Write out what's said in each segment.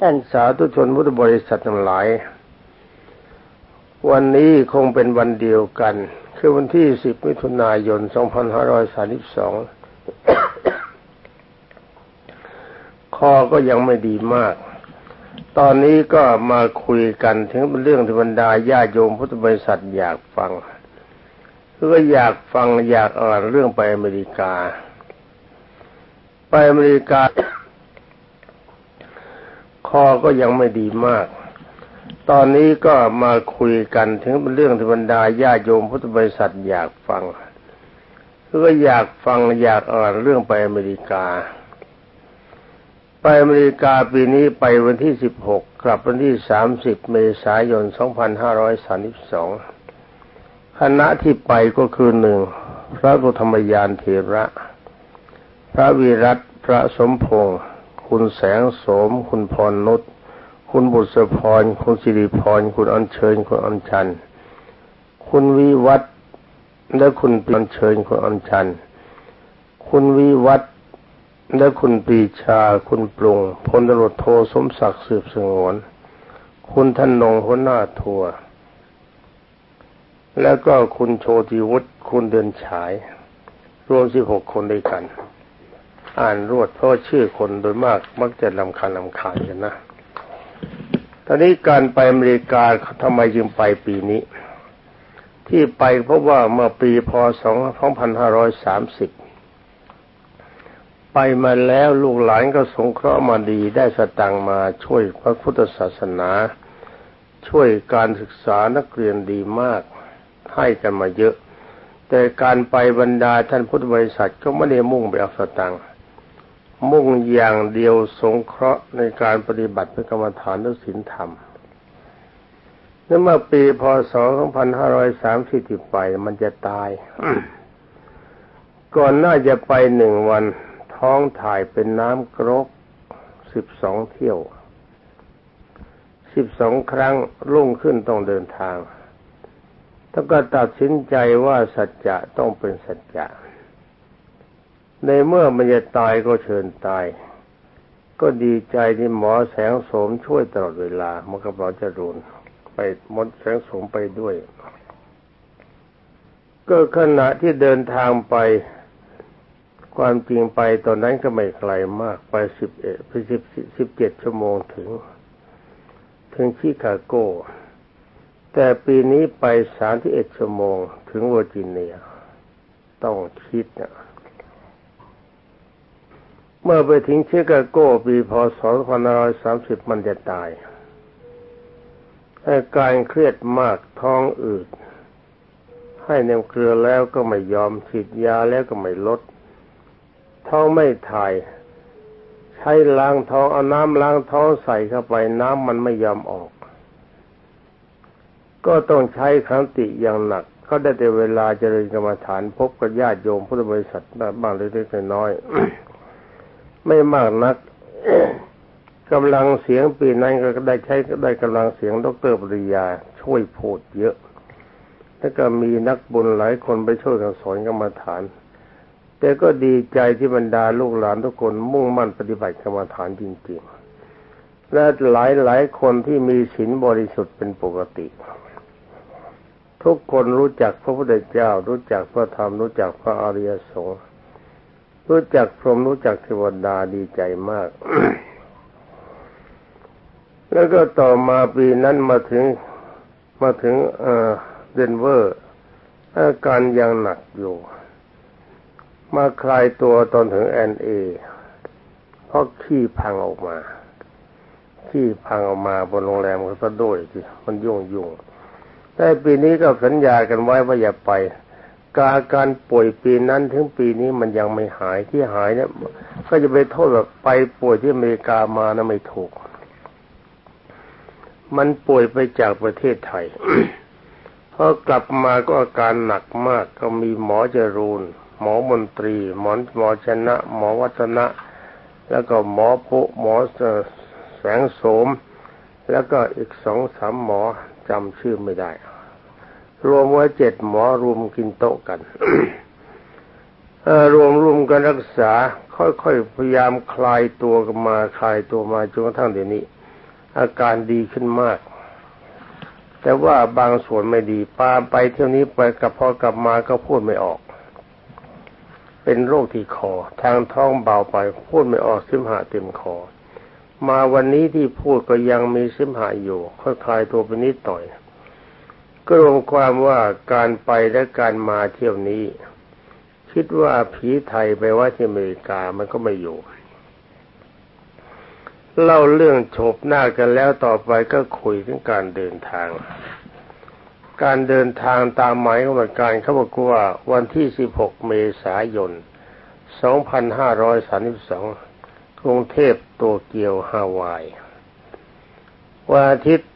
ท่านสาธุชนพุทธบริษัททั้งหลาย วันนี้คงเป็นวันเดียวกัน คือวันที่ 10 มิถุนายน 2532 คอก็ยังไม่ดีมาก ตอนนี้ก็มาคุยกันถึงเรื่องที่บรรดาญาโยมพุทธบริษัทอยากฟังคืออยากฟังอยากอ่านเรื่องไปอเมริกา ไปอเมริกา อก็ยังไม่ดีมาก ตอนนี้ก็มาคุยกันถึงเรื่องที่บรรดาญาโยมพุทธบริษัทอยากฟังก็อยากฟังอยากอ่านเรื่องไปอเมริกา ไปอเมริกาปีนี้ไปวันที่16กลับวันที่30เมษายน2532คณะที่ไปก็คือหนึ่งพระพุทธมยานเถระ พระวิรัตพระสมพงศ์ คุณแสงโสม คุณพรนุชคุณบุษพร คุณสิริพร คุณอัญเชิญ คุณอัญชัน คุณวิวัฒและคุณอัญเชิญ คุณอัญชัน คุณวิวัฒและคุณปีชา คุณปรุงพลตรวจโทสมศักดิ์สืบสงวน คุณท่านนงหัวหน้าทัวร์แล้วก็คุณโชติวุฒิ คุณเดินฉาย รวมสิบหกคนด้วยกัน อ่านรวดเพราะชื่อคนโดยมากมักจะลำคาญลำคาญกันนะ ตอนนี้การไปอเมริกาทำไมจึงไปปีนี้ ที่ไปเพราะว่าเมื่อปีพศ2530 ไปมาแล้วลูกหลานก็สงเคราะห์มาดีได้สตังมาช่วยพระพุทธศาสนา ช่วยการศึกษานักเรียนดีมากให้กันมาเยอะแต่การไปบรรดาท่านพุทธบริษัทก็ไม่ได้มุ่งไปเอาสตังค์ มุ่งอย่างเดียวสงเคราะห์ในการปฏิบัติเพื่อกรรมฐานและศีลธรรมเมื่อปีพศ 2530ที่ไปมันจะตาย ก่อนหน่าจะไปหนึ่งวันท้องถ่ายเป็นน้ำกรกสิบสองเที่ยวสิบสองครั้งรุ่งขึ้นต้องเดินทางแล้วก็ตัดสินใจว่าสัจจะต้องเป็นสัจจะ ในเมื่อมันจะตายก็เชิญตาย ก็ดีใจที่หมอแสงโสมช่วยตลอดเวลามันกับเราจะรุนไปมดแสงโสมไปด้วย ก็ขณะที่เดินทางไปความจริงไปตอนนั้นก็ไม่ไกลมากไปสิบเอ็ดสิบสิบเจ็ดชั่วโมงถึง ถึงชิคาโก แต่ปีนี้ไปสามที่เอ็ดชั่วโมง ถึงเวอร์จิเนีย ต้องคิดนะ เมื่อไปถึงชิคาโกปีพศ2530 มันจะตายอาการเครียดมากท้องอืด ให้เนมเกลือแล้วก็ไม่ยอมฉีดยาแล้วก็ไม่ลด ท้องไม่ถ่าย ใช้ล้างท้องเอาน้ำล้างท้องใส่เข้าไปน้ำมันไม่ยอมออก ก็ต้องใช้ขันติอย่างหนักก็ได้แต่เวลาเจริญกรรมฐานพบกับญาติโยมพุทธบริษัทบ้างเล็กๆน้อยๆ ไม่มากนักกำลังเสียงปีนั้นก็ได้ใช้ได้กำลังเสียงดรปริยา ช่วยพูดเยอะ แล้วก็มีนักบุญหลายคนไปช่วยกันสอนกรรมฐาน แต่ก็ดีใจที่บรรดาลูกหลานทุกคนมุ่งมั่นปฏิบัติกรรมฐานจริงๆ และหลายหลายคนที่มีศีลบริสุทธิ์เป็นปกติ ทุกคนรู้จักพระพุทธเจ้า รู้จักพระธรรมรู้จักพระอริยสงฆ์ รู้จักพรหมรู้จักเทวดาดีใจมาก แล้วก็ต่อมาปีนั้นมาถึงมาถึงเดนเวอร์อาการยังหนักอยู่ มาคลายตัวตอนถึงแอนเอเพราะขี้พังออกมา ขี้พังออกมาบนโรงแรมก็สะดุ้ยที่มันยุ่งยุ่งแต่ปีนี้ก็สัญญากันไว้ว่าอย่าไป การการป่วยปีนั้นถึงปีนี้มันยังไม่หายที่หายเนี่ยก็จะไปโทษแบบไปป่วยที่อเมริกามานะไม่ถูก มันป่วยไปจากประเทศไทยพอกลับมาก็อาการหนักมากก็มีหมอจรูนหมอมนตรี หมอหมอชนะ หมอวัฒนะ แล้วก็หมอโพหมอแสงโสม แล้วก็อีกสองสามหมอจำชื่อไม่ได้ รวมไว้เจ็ดหมอรวมกินโต๊ะกันรวมรวมกันรักษา ค่อยๆพยายามคลายตัวกันมาคลายตัวมาจนกระทั่งเดี๋ยวนี้ อาการดีขึ้นมาก แต่ว่าบางส่วนไม่ดีปาไปเที่ยวนี้ไปกับพอกลับมาก็พูดไม่ออก เป็นโรคที่คอ ทางท้องเบาไป พูดไม่ออกซิมหาเต็มคอ มาวันนี้ที่พูดก็ยังมีซิมหาอยู่ค่อยคลายตัวไปนิดหน่อย ก็รวมความว่าการไปและการมาเที่ยวนี้ คิดว่าผีไทยไปว่าที่อเมริกามันก็ไม่อยู่เล่าเรื่องโฉบหน้ากันแล้วต่อไปก็คุยถึงการเดินทาง การเดินทางตามหมายของการเขาบอกว่าวันที่ 16 เมษายน 2532 กรุงเทพโตเกียวฮาวาย วันอาทิตย์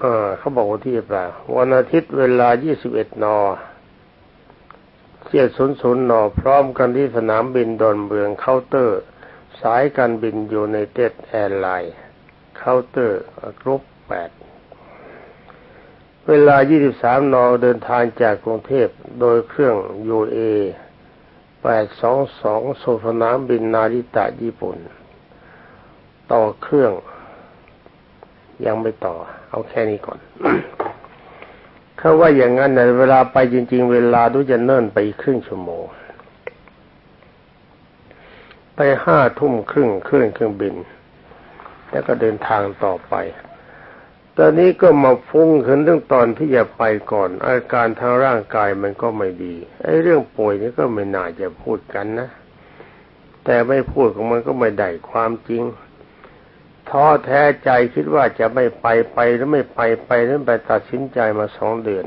เออเขาบอกว่าที่เปล่าวันอาทิตย์เวลา 21นเจ็ดศูนย์ศูนย์นพร้อมกันที่สนามบินดอนเมืองเคาน์เตอร์ สายการบินยูไนเต็ดแอร์ไลน์เคาน์เตอร์กรุ๊ปแปดเวลา 23 น เดินทางจากกรุงเทพโดยเครื่อง UA 822สู่สนามบินนาริตะญี่ปุ่น ต่อเครื่อง ยังไม่ต่อ เอาแค่นี้ก่อนเขาว่าอย่างนั้นในเวลาไปจริง ๆ เวลาดูจะเนิ่นไปครึ่งชั่วโมง ไปห้าทุ่มครึ่งขึ้นเครื่องบิน แล้วก็เดินทางต่อไป ตอนนี้ก็มาฟุ้งขึ้นเรื่องตอนที่จะไปก่อน อาการทางร่างกายมันก็ไม่ดีไอ้เรื่องป่วยนี่ก็ไม่น่าจะพูดกันนะ แต่ไม่พูดของมันก็ไม่ได้ความจริง ท้อแท้ใจคิดว่าจะไม่ไปไปแล้วไม่ไปไปแล้วไปตัดสินใจมาสองเดือน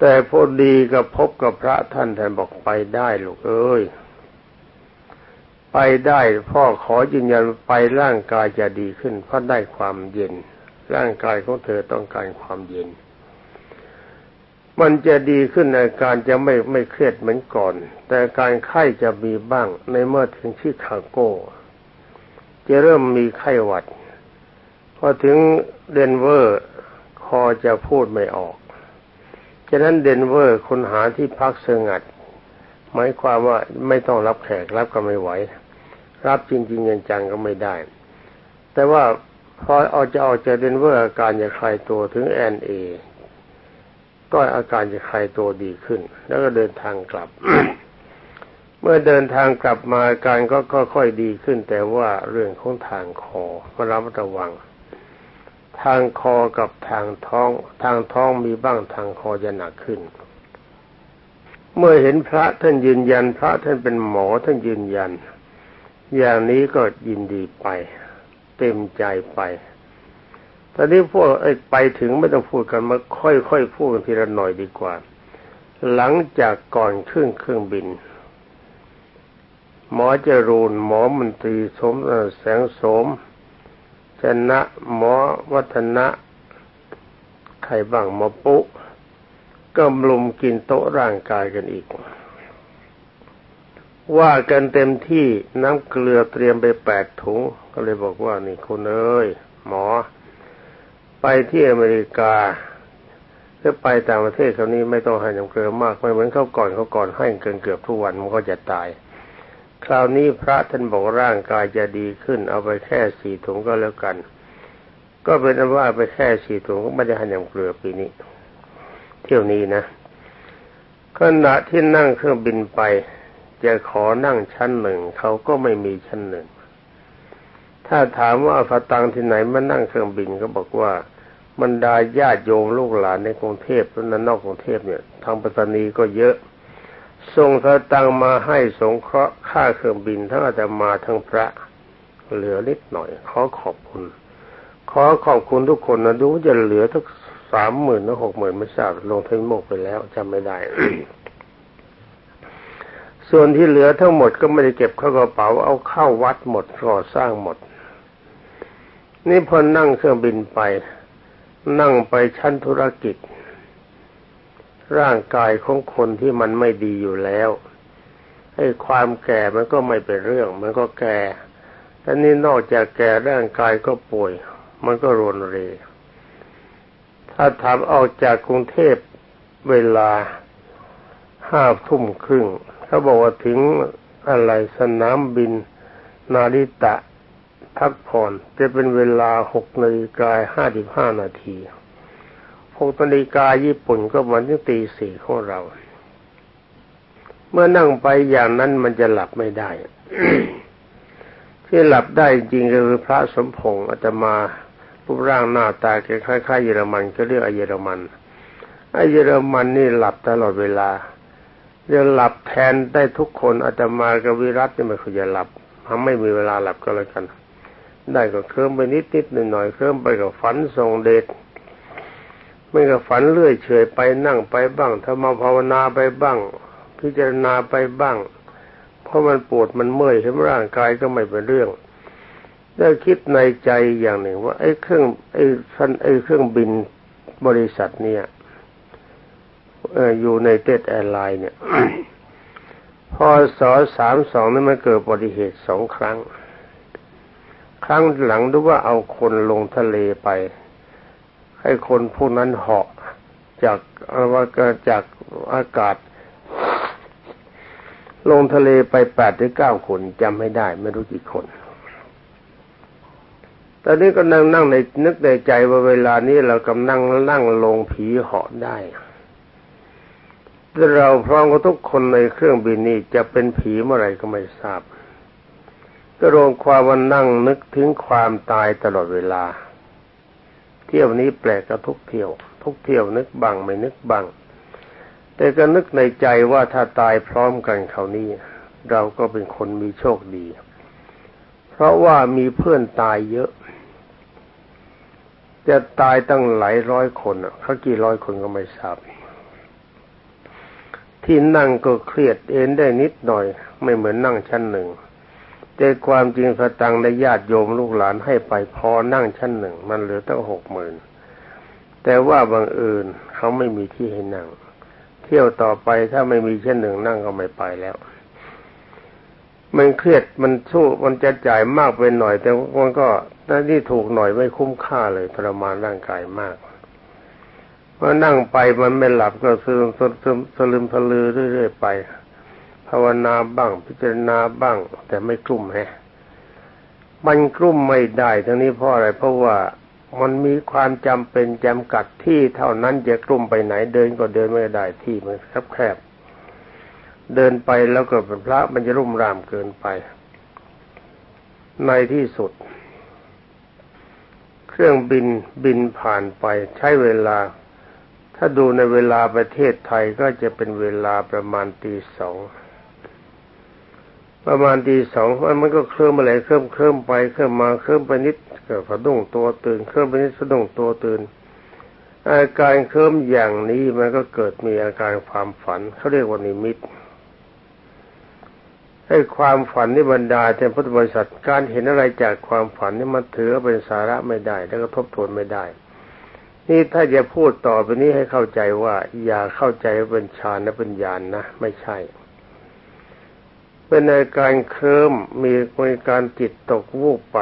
แต่พอดีกับพบกับพระท่านท่านบอกไปได้ลูกเอ้ยไปได้พ่อขอยืนยันไปร่างกายจะดีขึ้นเพราะได้ความเย็น ร่างกายของเธอต้องการความเย็น มันจะดีขึ้นในการจะไม่ไม่เครียดเหมือนก่อน แต่อาการไข้จะมีบ้างในเมื่อถึงชิคาโก จะเริ่มมีไข้หวัด พอถึงเดนเวอร์คอจะพูดไม่ออก ฉะนั้นเดนเวอร์ควรหาที่พักสงัด หมายความว่าไม่ต้องรับแขกรับก็ไม่ไหว รับจริงๆจังๆก็ไม่ได้ แต่ว่าพอเอาจะออกจากเดนเวอร์อาการจะคลายตัวถึงแอลเอก็อาการจะคลายตัวดีขึ้น แล้วก็เดินทางกลับ เมื่อเดินทางกลับมาอาการก็ค่อยๆดีขึ้น แต่ว่าเรื่องของทางคอมารับระวัง ทางคอกับทางท้อง ทางท้องมีบ้างทางคอจะหนักขึ้น เมื่อเห็นพระท่านยืนยัน พระท่านเป็นหมอท่านยืนยัน อย่างนี้ก็ยินดีไป เต็มใจไปตอนนี้พวกไอ้ไปถึงไม่ต้องพูดกันมาค่อยๆพูดกันทีละหน่อยดีกว่า หลังจากก่อนขึ้นเครื่องบิน หมอจรูนหมอมนตรีสมแสงสมชนะหมอวัฒนะใครบ้างหมอปุ๊ก็มลุมกินโต๊ะร่างกายกันอีก ว่ากันเต็มที่น้ำเกลือเตรียมไปแปดถุง ก็เลยบอกว่านี่คุณเอ้ยหมอ ไปที่อเมริกาถ้าไปต่างประเทศคราวนี้ไม่ต้องให้น้ำเกลือมากไม่เหมือนเขาก่อนเขาก่อนให้เกินเกือบทุกวันมันก็จะตาย คราวนี้พระท่านบอกร่างกายจะดีขึ้น เอาไปแค่สี่ถุงก็แล้วกัน ก็เป็นว่าไปแค่สี่ถุงก็ไม่ได้ห้น้ำเกลือปีนี้ เที่ยวนี้นะขณะที่นั่งเครื่องบินไป จะขอนั่งชั้นหนึ่งเขาก็ไม่มีชั้นหนึ่ง ถ้าถามว่าฟาตังที่ไหนมานั่งเครื่องบินก็บอกว่าบรรดาญาติโยมลูกหลานในกรุงเทพและนอกกรุงเทพเนี่ยทางปัตตานีก็เยอะ ส่งสตังมาให้สงเคราะห์ค่าเครื่องบินทั้งอาตมาทั้งพระเหลือนิดหน่อย ขอขอบคุณ ขอขอบคุณทุกคนนะดูจะเหลือทั้งสามหมื่นหรือหกหมื่นไม่ทราบลงทุนโมกไปแล้วจำไม่ได้ ส่วนที่เหลือทั้งหมดก็ไม่ได้เก็บเข้ากระเป๋าเอาเข้าวัดหมดก่อสร้างหมด นี่พอนั่งเครื่องบินไป นั่งไปชั้นธุรกิจ ร่างกายของคนที่มันไม่ดีอยู่แล้วให้ความแก่มันก็ไม่เป็นเรื่อง มันก็แก่แต่นี่นอกจากแก่ร่างกายก็ป่วย มันก็รวนเร ถ้าถามออกจากกรุงเทพเวลาห้าทุ่มครึ่งเขาบอกว่าถึงอะไรสนามบิน นาริตะพักผ่อนจะเป็นเวลาหกนาฬิกาห้าสิบห้านาที หกนาฬิกาญี่ปุ่นก็วันที่ตีสี่ของเรา เมื่อนั่งไปอย่างนั้นมันจะหลับไม่ได้ ที่หลับได้จริงก็คือพระสมพงษ์อาตมารูปร่างหน้าตาคล้ายๆเยอรมันก็เรียกไอเยอรมันไอเยอรมันนี่หลับตลอดเวลาจะหลับแทนได้ทุกคนอาตมากับวิรัตนี่ไม่ควรจะหลับทำไม่มีเวลาหลับก็แล้วกัน ได้ก็เคลิ้มไปนิดนิดหน่อยหน่อยเคลิ้มไปกับฝันทรงเดช ไม่ก็ฝันเลื่อยเฉยไปนั่งไปบ้างถ้ามาภาวนาไปบ้าง พิจารณาไปบ้าง เพราะมันปวดมันเมื่อยเห็นร่างกายก็ไม่เป็นเรื่องได้คิดในใจอย่างหนึ่งว่าไอ้เครื่องไอ้ฟันไอ้เครื่องบินบริษัทเนี่ยอยู่ในเต็ดแอร์ไลน์เนี่ยพอสอสามสองนั้นมันเกิดอุบัติเหตุสองครั้ง ครั้งหลังดูว่าเอาคนลงทะเลไป ให้คนพวกนั้นเหาะจากอวกาศจากอากาศ ลงทะเลไปแปดหรือเก้าคนจำไม่ได้ ไม่รู้กี่คนตอนนี้ก็นั่งนั่งในนึกในใจว่าเวลานี้เรากำลังนั่งลงผีเหาะได้เราพร้อมกับทุกคนในเครื่องบินนี้จะเป็นผีเมื่อไรก็ไม่ทราบ ก็รวมความว่านั่งนึกถึงความตายตลอดเวลา ที่ยวนี้แปลกกับทุกเที่ยว ทุกเที่ยวนึกบังไม่นึกบังแต่ก็นึกในใจว่าถ้าตายพร้อมกันเขานี้ เราก็เป็นคนมีโชคดี เพราะว่ามีเพื่อนตายเยอะ จะตายตั้งหลายร้อยคนเขากี่ร้อยคนก็ไม่ทราบที่นั่งก็เครียดเอ็นได้นิดหน่อย ไม่เหมือนนั่งชั้นหนึ่ง แต่ความจริงสตังในญาติโยมลูกหลานให้ไปพอนั่งชั้นหนึ่งมันเหลือตั้งหกหมื่นแต่ว่าบางเอื่นเขาไม่มีที่ให้นั่ง เที่ยวต่อไปถ้าไม่มีชั้นหนึ่งนั่งก็ไม่ไปแล้วมันเครียดมันสู้มันจะจ่ายมากไปหน่อย แต่มันก็ถ้าที่ถูกหน่อยไม่คุ้มค่าเลยทรมานร่างกายมากพอนั่งไปมันไม่หลับก็ซึมซึมสลืมสลือเรื่อยๆไปาวนาบ้าง พิจารณาบ้าง แต่ไม่กลุ่มแฮะมันกลุ่มไม่ได้ทั้งนี้เพราะอะไรเพราะว่ามันมีความจำเป็นจำกัดที่เท่านั้นจะกลุ่มไปไหนเดินก็เดินไม่ได้ที่มันแคบๆเดินไปแล้วก็เป็นพระมันจะรุ่มรามเกินไป ในที่สุด เครื่องบินบินผ่านไปใช้เวลา ถ้าดูในเวลาประเทศไทยก็จะเป็นเวลาประมาณตีสอง ประมาณตีสองมันก็เคลื่อนมาเลยเคลื่อนเคลื่อนไปเคลื่อนมาเคลื่อนไปนิดก็สะดุ้งตัวตื่นเคลื่อนไปนิดสะดุ้งตัวตื่น อาการเคลื่อนอย่างนี้มันก็เกิดมีอาการความฝันเขาเรียกว่านิมิตให้ความฝันนี่บรรดาแต่พุทธบริษัทการเห็นอะไรจากความฝันนี่มันถือเป็นสาระไม่ได้ แล้วก็ทบทวนไม่ได้ นี่ถ้าจะพูดต่อไปนี้ให้เข้าใจว่า อย่าเข้าใจว่าเป็นฌานและเป็นญาณนนะไม่ใช่ เป็นในการเคลิ้มมีมีการจิตตกวูบไป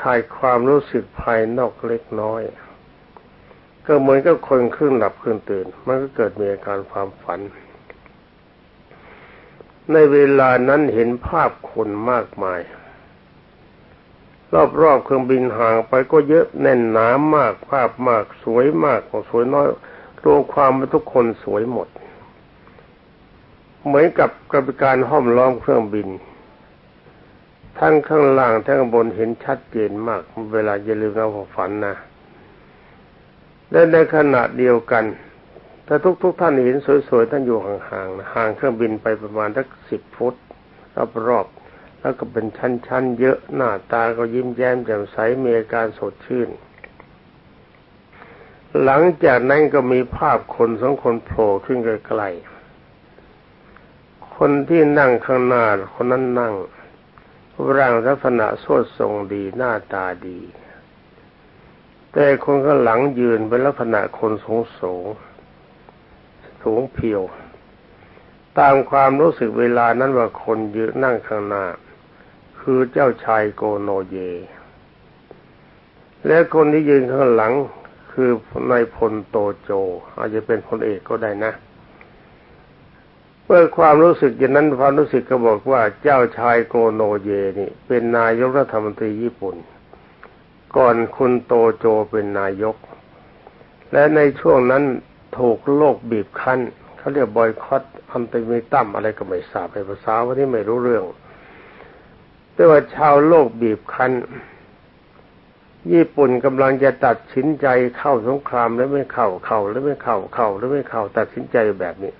ขาดความรู้สึกภายนอกเล็กน้อย ก็เหมือนกับคนครึ่งหลับครึ่งตื่น มันก็เกิดมีอาการความฝัน ในเวลานั้นเห็นภาพคนมากมาย รอบๆเครื่องบินห่างไปก็เยอะแน่นหนามากภาพมากสวยมากของสวยน้อยรวมความว่าทุกคนสวยหมด เหมือนกับกระบการห้อมล้อมเครื่องบิน ทั้งข้างล่างทั้งข้างบนเห็นชัดเจนมาก เวลาอย่าลืมเราฝันนะและในขณะเดียวกัน ถ้าทุกๆทท่านเห็นสวยๆท่านอยู่ห่างๆห่างเครื่องบินไปประมาณสักสิบฟุตรอบๆแล้วก็เป็นชั้นๆเยอะหน้าตาก็ยิ้มแย้มแจ่มใสมีอาการสดชื่น หลังจากนั้นก็มีภาพคนสองคนโผล่ขึ้นไกลๆ คนที่นั่งข้างหน้าคนนั้นนั่งร่างลักษณะสดทรงดีหน้าตาดี แต่คนข้างหลังยืนเป็นลักษณะคนสูงสูงสูงเพียว ตามความรู้สึกเวลานั้นว่าคนยืนนั่งข้างหน้า คือเจ้าชายโกโนเย และคนที่ยืนข้างหลังคือนายพลโตโจ อาจจะเป็นพลเอกก็ได้นะ เมื่อความรู้สึกอย่างนั้นความรู้สึกก็บอกว่าเจ้าชายโกโนเยนี่เป็นนายกรัฐมนตรีญี่ปุ่น ก่อนคุณโตโจเป็นนายก และในช่วงนั้นถูกโลกบีบคั้นเขาเรียกบอยคอตอันติมิตัมอะไรก็ไม่ทราบในภาษาวันนี้ไม่รู้เรื่อง แต่ว่าชาวโลกบีบคั้น ญี่ปุ่นกำลังจะตัดสินใจเข้าสงครามแล้วไม่เข้าเข้าแล้วไม่เข้าเข้าแล้วไม่เข้าตัดสินใจแบบนี้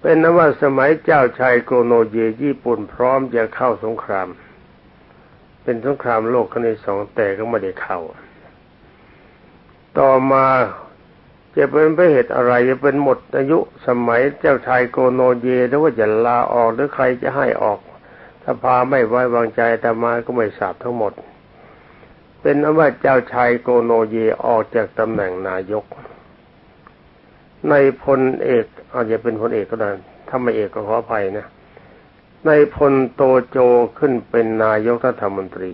เป็นนว่าสมัยเจ้าชายโกโนเยญี่ปุ่นพร้อมจะเข้าสงคราม เป็นสงครามโลกครั้งที่สองแต่ก็ไม่ได้เข้า ต่อมาจะเป็นเพราะเหตุอะไรจะเป็นหมดอายุสมัยเจ้าชายโกโนเยหรือว่าจะลาออกหรือใครจะให้ออกถ้าพาไม่ไว้วางใจแต่มาก็ไม่ทราบทั้งหมด เป็นนว่าเจ้าชายโกโนเยออกจากตำแหน่งนายก ในพลเอกอาจจะเป็นพลเอกก็ได้ถ้าไม่เอกก็ขออภัยนะ ในพลโตโจขึ้นเป็นนายกรัฐมนตรี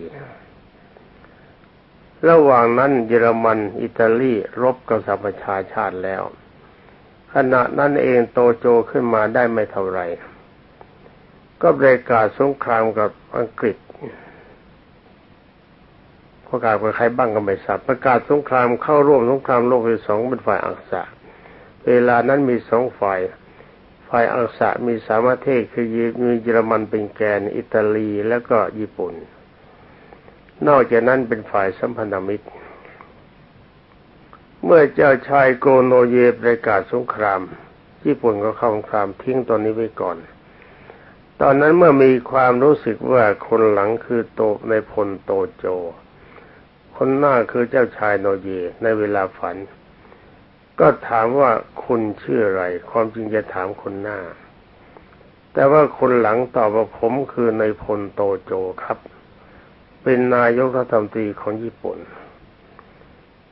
ระหว่างนั้นเยอรมัน อิตาลีรบกับสหประชาชาติแล้ว ขณะนั้นเองโตโจขึ้นมาได้ไม่เท่าไหร่ก็ประกาศสงครามกับอังกฤษประกาศกับใครบ้างก็ไม่ทราบประกาศสงครามเข้าร่วมสงครามโลกที่สองเป็นฝ่ายอังกฤษ เวลานั้นมีสองฝ่าย ฝ่ายอังสะมีสามประเทศคือมีเยอรมันเป็นแกน อิตาลีแล้วก็ญี่ปุ่น นอกจากนั้นเป็นฝ่ายสัมพันธมิตร เมื่อเจ้าชายโกโนเยประกาศสงคราม ญี่ปุ่นก็เข้าสงครามทิ้งตอนนี้ไว้ก่อน ตอนนั้นเมื่อมีความรู้สึกว่าคนหลังคือโตนายพลโตโจ คนหน้าคือเจ้าชายโกโนเยในเวลาฝัน ก็ถามว่าคุณชื่ออะไร ความจริงจะถามคนหน้า แต่ว่าคนหลังตอบว่าผมคือนายพลโตโจครับ เป็นนายกรัฐมนตรีของญี่ปุ่น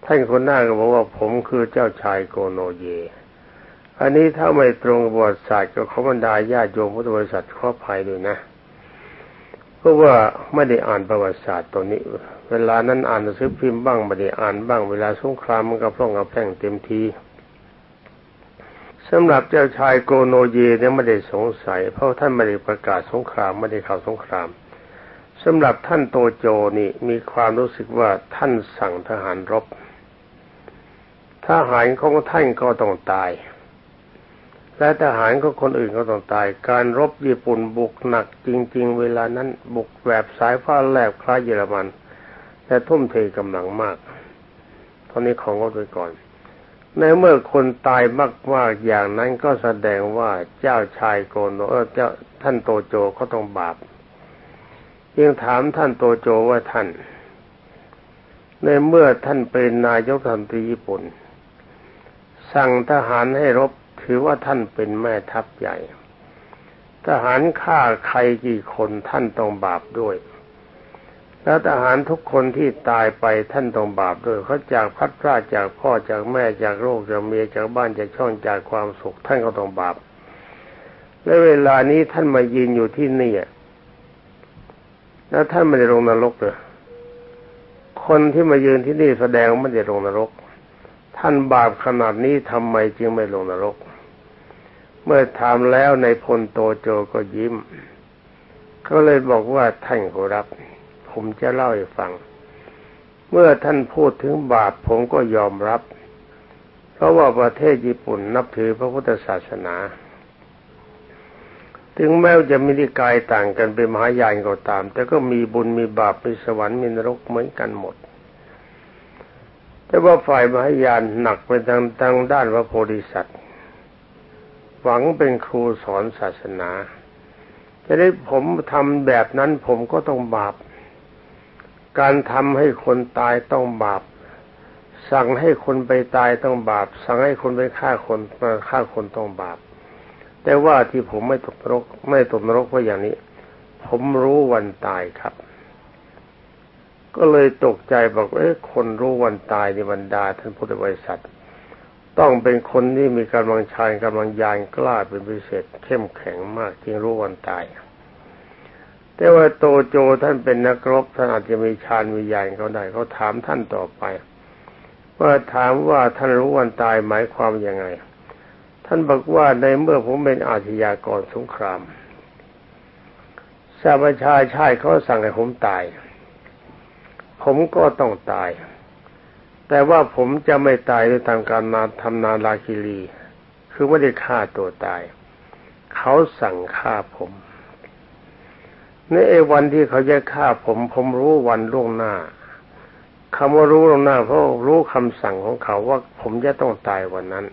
ท่านคนหน้าก็บอกว่าผมคือเจ้าชายโกโนเย อันนี้ถ้าไม่ตรงประวัติศาสตร์ก็ขอบรรดาญาติโยมพุทธบริษัทขอภัยด้วยนะ เพราะว่าไม่ได้อ่านประวัติศาสตร์ตัวนี้ เวลานั้นอ่านหนังสือพิมพ์บ้างไม่ได้อ่านบ้าง เวลาสงครามมันก็พร่องกับแพ่งเต็มทีสำหรับเจ้าชายโกโนเยเนี่ยไม่ได้สงสัย เพราะท่านไม่ได้ประกาศสงครามไม่ได้เข้าสงครามสำหรับท่านโตโจนี่มีความรู้สึกว่าท่านสั่งทหารรบทหารของท่านก็ต้องตาย และทหารก็คนอื่นก็ต้องตาย การรบญี่ปุ่นบุกหนักจริง ๆ เวลานั้นบุกแบบสายฟ้าแลบคล้ายเยอรมัน แต่ทุ่มเทกำลังมากตอนนี้ของก็ไปก่อน ในเมื่อคนตายมากๆอย่างนั้นก็แสดงว่าเจ้าชายโกโนเออเจ้าท่านโตโจก็ต้องบาปยังถามท่านโตโจว่าท่าน ในเมื่อท่านเป็นนายกรัฐมนตรีญี่ปุ่น สั่งทหารให้รบถือว่าท่านเป็นแม่ทัพใหญ่ ทหารฆ่าใครกี่คนท่านต้องบาปด้วย แล้วทหารทุกคนที่ตายไปท่านต้องบาปด้วยเขาจากพัดพลาดจากพ่อจากแม่จากโรคจากเมียจากบ้านจากช่องจากความสุข ท่านก็ต้องบาป และเวลานี้ท่านมายืนอยู่ที่นี่แล้วท่านไม่ได้ลงนรกเลยคนที่มายืนที่นี่แสดงไม่ได้ลงนรก ท่านบาปขนาดนี้ทำไมจึงไม่ลงนรก เมื่อถามแล้วในพลโตโจก็ยิ้มเขาเลยบอกว่าท่านขอรับ ผมจะเล่าให้ฟัง เมื่อท่านพูดถึงบาปผมก็ยอมรับ เพราะว่าประเทศญี่ปุ่นนับถือพระพุทธศาสนา ถึงแม้จะมีนิกายต่างกันเป็นมหายานก็ตาม แต่ก็มีบุญมีบาปมีสวรรค์มีนรกเหมือนกันหมด แต่ว่าฝ่ายมหายานหนักไปทางทางด้านพระโพธิสัตว์หวังเป็นครูสอนศาสนาจะได้ผมทำแบบนั้นผมก็ต้องบาป การทำให้คนตายต้องบาป สั่งให้คนไปตายต้องบาป สั่งให้คนไปฆ่าคนฆ่าคนต้องบาป แต่ว่าที่ผมไม่ตกนรก ไม่ตกนรกเพราะอย่างนี้ ผมรู้วันตายครับ ก็เลยตกใจบอกเอ๊ะคนรู้วันตายในบรรดาท่านพุทธบริษัทต้องเป็นคนที่มีกำลังชายกำลังยานกล้าเป็นพิเศษ เข้มแข็งมากจึงรู้วันตาย แต่ว่าโตโจท่านเป็นนักรบท่านอาจจะมีฌานมีญาณเขาได้เขาถามท่านต่อไป ว่าถามว่าท่านรู้วันตายหมายความยังไง ท่านบอกว่าในเมื่อผมเป็นอาชญากรสงครามสาประชาชาติเขาสั่งให้ผมตาย ผมก็ต้องตาย แต่ว่าผมจะไม่ตายด้วยทางการนาทำนาลาคิรี คือไม่ได้ฆ่าตัวตาย เขาสั่งฆ่าผม นไอ้วันที่เขาจะฆ่าผมผมรู้วันล่วงหน้าคำว่ารู้ล่วงหน้า เพราะรู้คำสั่งของเขาว่าผมจะต้องตายวันนั้น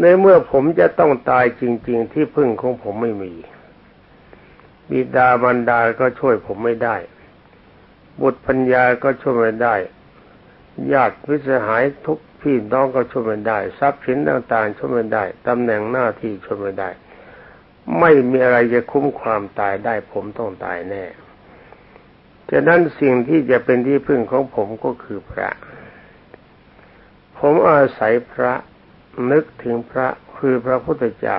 ในเมื่อผมจะต้องตายจริง ๆ ที่พึ่งของผมไม่มี บิดาบรรดาก็ช่วยผมไม่ได้ บุตรปัญญาก็ช่วยไม่ได้ญาติพิสหายทุกพี่น้องก็ช่วยไม่ได้ ทรัพย์สินต่างๆช่วยไม่ได้ตำแหน่งหน้าที่ช่วยไม่ได้ ไม่มีอะไรจะคุ้มความตายได้ผมต้องตายแน่ฉะนั้นสิ่งที่จะเป็นที่พึ่งของผมก็คือพระ ผมอาศัยพระนึกถึงพระคือพระพุทธเจ้า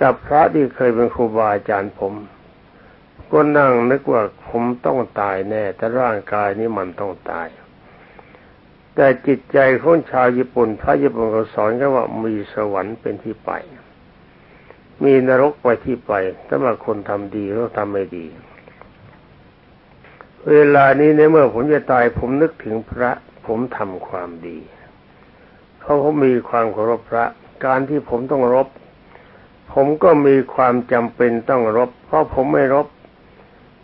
กับพระที่เคยเป็นครูบาอาจารย์ผม ก็นั่งนึกว่าผมต้องตายแน่ แต่ร่างกายนี้มันต้องตาย แต่จิตใจของชาวญี่ปุ่น พระญี่ปุ่นเขาสอนกันว่ามีสวรรค์เป็นที่ไป มีนรกไปที่ไปถ้าว่าคนทำดีหรือทำไม่ดี เวลานี้ในเมื่อผมจะตาย ผมนึกถึงพระ ผมทำความดี เพราะผมมีความเคารพพระ การที่ผมต้องรบ ผมก็มีความจำเป็นต้องรบ เพราะผมไม่รบ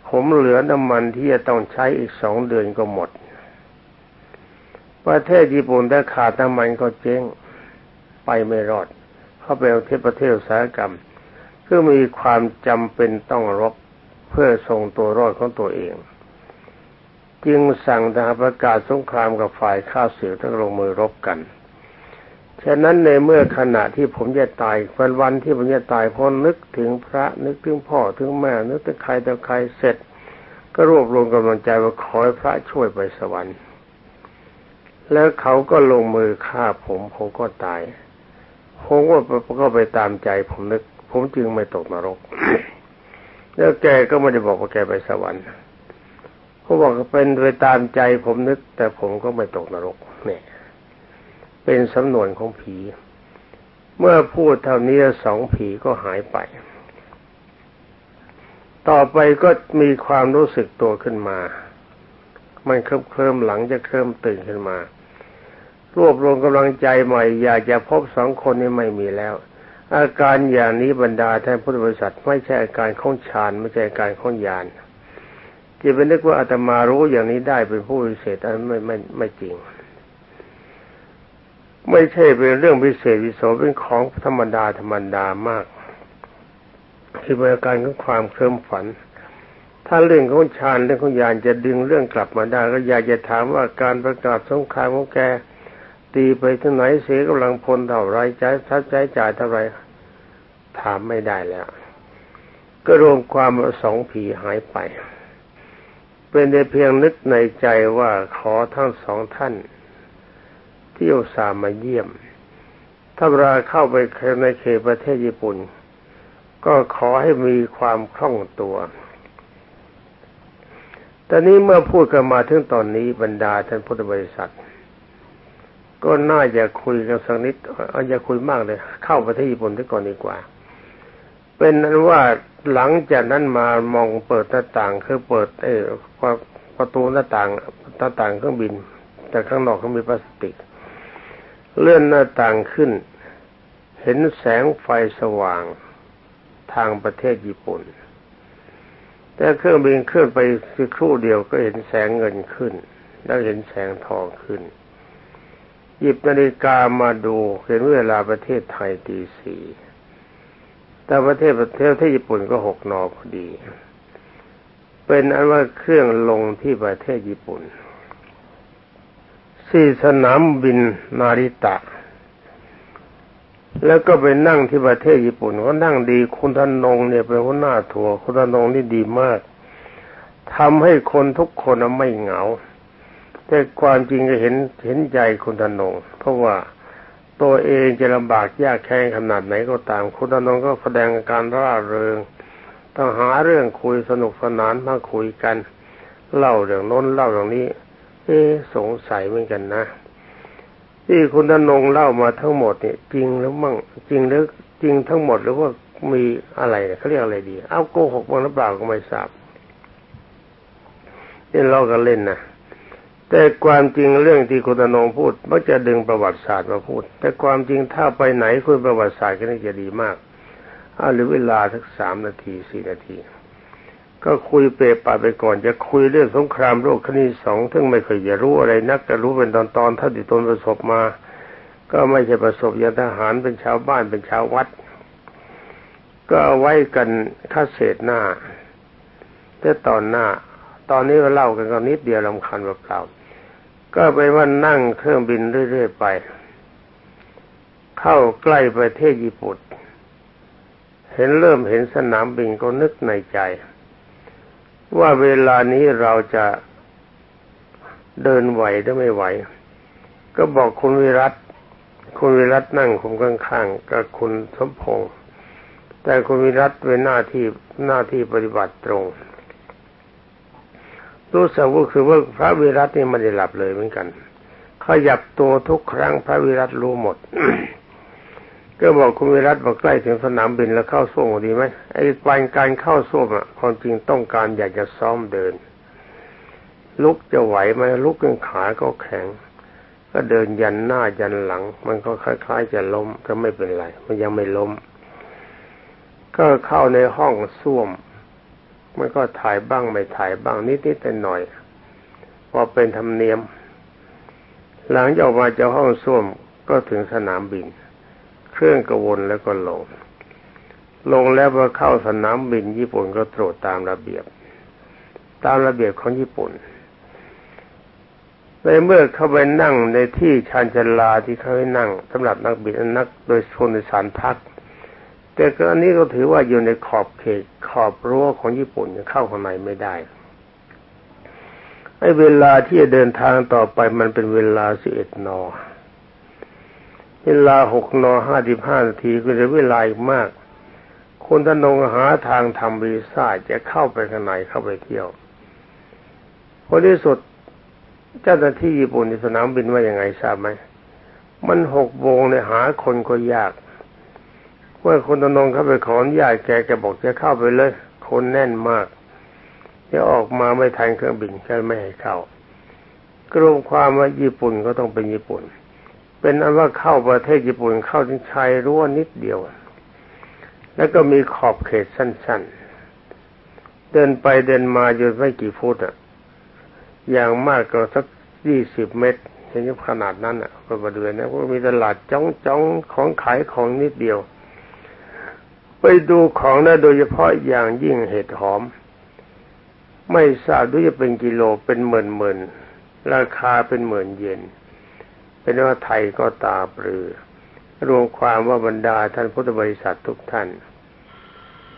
ผมเหลือน้ำมันที่จะต้องใช้อีกสองเดือนก็หมด ประเทศญี่ปุ่นถ้าขาดน้ำมันก็เจ๊งไปไม่รอด เข้าไปเอาเทพประเทศอุตสาหกรรมคือมีความจำเป็นต้องรบเพื่อทรงตัวรอดของตัวเอง จึงสั่งทหารประกาศสงครามกับฝ่ายข้าศึกทั้งลงมือรบกันฉะนั้นในเมื่อขณะที่ผมจะตายวันวันที่ผมจะตายพอนึกถึงพระนึกถึงพ่อถึงแม่นึกถึงใครแต่ใครเสร็จ ก็รวบรวมกำลังใจว่าขอให้พระช่วยไปสวรรค์ แล้วเขาก็ลงมือฆ่าผมผมก็ตาย ผมก็ก็ไปตามใจ ผมนึก ผมจึงไม่ตกนรก แล้วแกก็ไม่ได้บอกว่าแกไปสวรรค์เขาบอกเป็นไปตามใจ ผมนึก แต่ผมก็ไม่ตกนรก เนี่ย เป็นสำนวนของผี เมื่อพูดเท่านี้สองผีก็หายไป ต่อไปก็มีความรู้สึกตัวขึ้นมา มันเคลิ้มเคลิ้มหลังจะเคลิ้มตื่นขึ้นมา รวบรวมกำลังใจใหม่ อยากจะพบสองคนนี้ไม่มีแล้ว อาการอย่างนี้บรรดาท่านพุทธบริษัทไม่ใช่อาการของฌานไม่ใช่อาการของญาณจะเป็นนึกว่าอาตมารู้อย่างนี้ได้เป็นผู้พิเศษอันไม่ไม่ไม่จริง ไม่ใช่เป็นเรื่องพิเศษวิโสเป็นของธรรมดาธรรมดามากคือเป็นอาการของความเคลิ้มฝัน ถ้าเรื่องของฌานเรื่องของญาณจะดึงเรื่องกลับมาได้ก็อยากจะถามว่าการประกาศสงครามของแก ตีไปถึงไหนเสียกำลังพลเท่าไรใช้ทัดใช้จ่ายเท่าไรถามไม่ได้แล้ว ก็รวมความสองผีหายไป เป็นแต่เพียงนึกในใจว่าขอทั้งสองท่านที่อุตส่าห์มาเยี่ยม ถ้าเวลาเข้าไปในเขตประเทศญี่ปุ่น ก็ขอให้มีความคล่องตัวตอนนี้เมื่อพูดกันมาถึงตอนนี้บรรดาท่านพุทธบริษัท ก็น่าจะคุยกันสักนิดอาอย่าคุยมากเลย เข้าประเทศญี่ปุ่นที่ก่อนดีกว่า เป็นนั้นว่าหลังจากนั้นมามองเปิดหน้าต่างคือเปิดเออประตูหน้าต่างหน้าต่างเครื่องบิน แต่ข้างนอกเขามีพลาสติก เลื่อนหน้าต่างขึ้น เห็นแสงไฟสว่างทางประเทศญี่ปุ่น แต่เครื่องบินเคลื่อนไปคือครู่เดียวก็เห็นแสงเงินขึ้น แล้วเห็นแสงทองขึ้น หยิบนาฬิกามาดูเห็นเวลาประเทศไทยตีสี่แต่ประเทศประเทศที่ญี่ปุ่นก็หกนอพอดี เป็นอันว่าเครื่องลงที่ประเทศญี่ปุ่นสี่สนามบินนาริตะ แล้วก็ไปนั่งที่ประเทศญี่ปุ่นก็นั่งดีคุณทนงเนี่ยเป็นคนหน้าทัวคุณทนงนี่ดีมากทำให้คนทุกคนไม่เหงา แต่ความจริงก็เห็นเห็นใจคุณธนงเพราะว่าตัวเองจะลำบากยากแค้นขนาดไหนก็ตาม คุณธนงก็แสดงการร่าเริงต้องหาเรื่องคุยสนุกสนานมาคุยกัน เล่าเรื่องโน้นเล่าเรื่องนี้ เอ๊สงสัยเหมือนกันนะที่คุณธนงเล่ามาทั้งหมดเนี่ยจริงหรือมั่งจริงหรือจริงทั้งหมดหรือว่ามีอะไรเขาเรียกอะไรดี เอาโกหกบ้างหรือเปล่าก็ไม่ทราบนี่เราก็เล่นนะ แต่ความจริงเรื่องที่คุณธนงพูดมักจะดึงประวัติศาสตร์มาพูด แต่ความจริงถ้าไปไหนคุยประวัติศาสตร์ก็น่าจะดีมากเอาหรือเวลาสักสามนาทีสี่นาที ก็คุยเปรปาไปก่อน จะคุยเรื่องสงครามโลกครั้งที่สองซึ่งไม่เคยจะรู้อะไรนักจะรู้เป็นตอนตอนเท่าที่ตนประสบมา ก็ไม่ใช่ประสบอย่างทหารเป็นชาวบ้านเป็นชาววัด ก็เอาไว้กันค่าเศษหน้าแต่ตอนหน้า ตอนนี้เราเล่ากันก็นิดเดียวลำคันเปล่า ก็ไปว่านั่งเครื่องบินเรื่อยๆไป เข้าใกล้ประเทศญี่ปุ่น เห็นเริ่มเห็นสนามบินก็นึกในใจ ว่าเวลานี้เราจะเดินไหวหรือไม่ไหว ก็บอกคุณวิรัตคุณวิรัตนั่งคุมข้างๆกับคุณสมพงษ์แต่คุณวิรัตเป็นหน้าที่หน้าที่ปฏิบัติตรง รู้สึกว่าคือว่าพระวิรัตนี่ไม่ได้หลับเลยเหมือนกันขยับตัวทุกครั้งพระวิรัตรู้หมด ก็บอกคุณวิรัตบอกใกล้ถึงสนามบินแล้วเข้าส้วมดีไหมไอ้การการเข้าส้วมอะความจริงต้องการอยากจะซ้อมเดิน ลุกจะไหวไหมลุกกันขาก็แข็ง ก็เดินยันหน้ายันหลัง มันก็คล้ายๆจะล้มก็ไม่เป็นไร มันยังไม่ล้ม ก็เข้าในห้องส้วม มันก็ถ่ายบ้างไม่ถ่ายบ้างนิดๆแต่หน่อยพอเป็นธรรมเนียม หลังจากออกมาจากห้องส้วมก็ถึงสนามบิน เครื่องกระวนแล้วก็ลง ลงแล้วพอเข้าสนามบิน ญี่ปุ่นก็ตรวจตามระเบียบ ตามระเบียบของญี่ปุ่นในเมื่อเข้าไปนั่งในที่ชานชลาที่เขาให้นั่งสำหรับนักบินนักโดยชนในสารพัก แต่ก็อันนี้ก็ถือว่าอยู่ในขอบเขต ขอบรั้วของญี่ปุ่นเข้าข้างในไม่ได้ไอ้เวลาที่จะเดินทางต่อไปมันเป็นเวลาสิบเอ็ดนเวลาหกนอห้าสิบห้านาทีก็จะเวลาอีกมาก คนทนงหาทางทำวีซ่าจะเข้าไปข้างในเข้าไปเที่ยวพอที่สุดเจ้าหน้าที่ญี่ปุ่นในสนามบินว่ายังไงทราบไหมมันหกโมงเนี่ยหาคนก็ยาก เมื่อคนตนงเข้าไปขออนุญาตแกแกบอกจะเข้าไปเลย คนแน่นมากจะออกมาไม่ทันเครื่องบินแค่ไม่ให้เข้ากรมความว่าญี่ปุ่นก็ต้องเป็นญี่ปุ่น เป็นอันว่าเข้าประเทศญี่ปุ่นเข้าถึงชายรั้วนิดเดียว แล้วก็มีขอบเขตสั้น ๆ เดินไปเดินมาอยู่ไม่กี่ฟุตอะอย่างมากก็สักยี่สิบเมตรเห็นขนาดนั้นอะก็บริเวณนั้นก็มีตลาดจ้องจ้องของขายของนิดเดียว ไปดูของนะโดยเฉพาะอย่างยิ่งเห็ดหอม ไม่ทราบด้วยจะเป็นกิโลเป็นหมื่นหมื่นราคาเป็นหมื่นเยนเป็นว่าไทยก็ตาปรือรวมความว่าบรรดาท่านพุทธบริษัททุกท่าน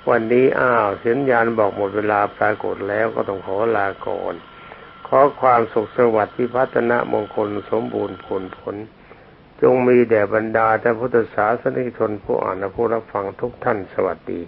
วันนี้อ้าวสัญญาณบอกหมดเวลาปรากฏแล้วก็ต้องขอลาก่อน ขอความสุขสวัสดิ์ที่พัฒนามงคลสมบูรณ์ผลผล จงมีแด่บรรดาท่านพุทธศาสนิกชนผู้อ่านและผู้รับฟังทุกท่านสวัสดี